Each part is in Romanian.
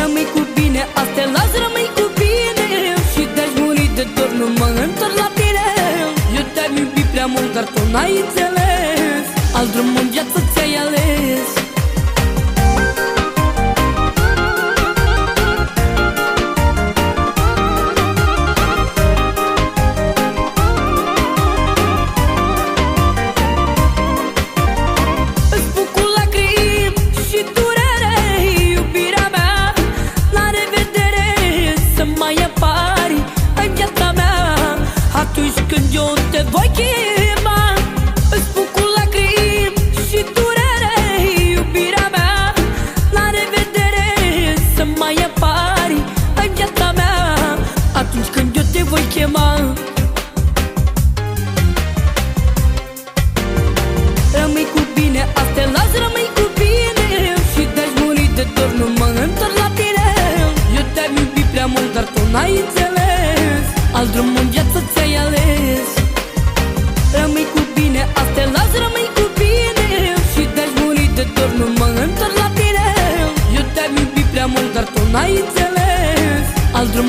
Rămâi cu bine, astea las, rămâi cu bine. Și te-aș muri de dor, nu mă întorc la tine. Eu te-am iubit prea mult, dar tu n-ai înțeles. Alt drum în viață ți-ai ales n-ai înțeles Alt drum în viață ți-ai ales. Rămâi cu bine, astea las, rămâi cu bine. Și te-aș muri de dor, nu mă întorc la tine. Eu te-am iubit prea mult, dar tu n-ai înțeles Alt drum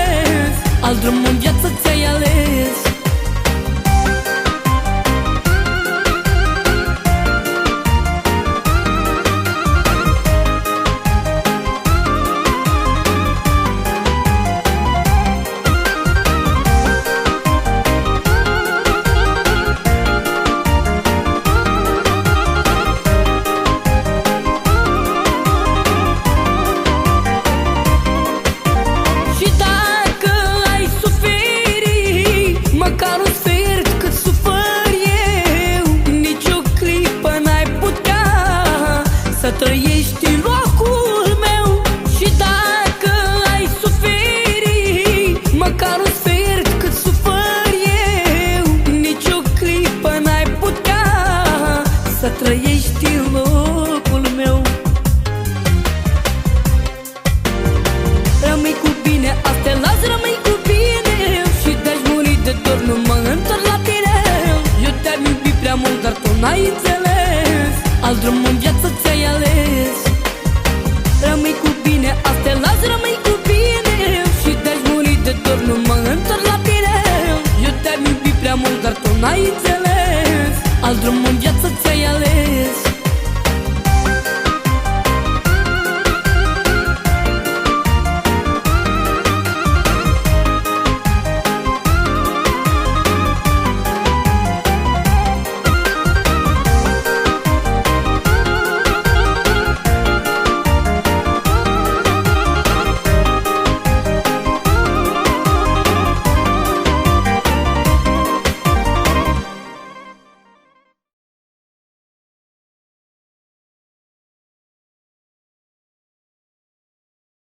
Alt drum în viață ți-ai ales n-ai înțeles Alt drum în viață ți-ai ales. Rămâi cu bine, astea las, rămâi cu bine. Și te-aș muri de dor, nu mă întorc la tine. Eu te-am iubit prea mult, dar tu n-ai înțeles Alt drum în viață ți-ai ales